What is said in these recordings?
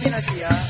拼的起啊。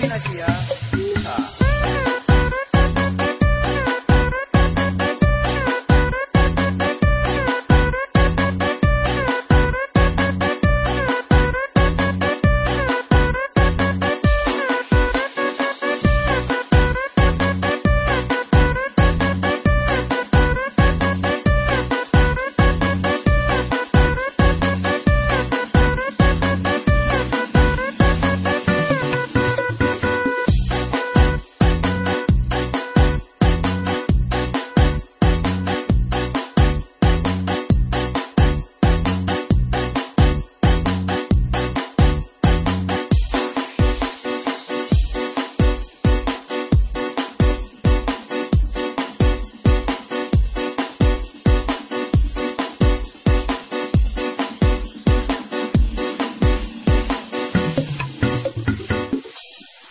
Minas Gerais.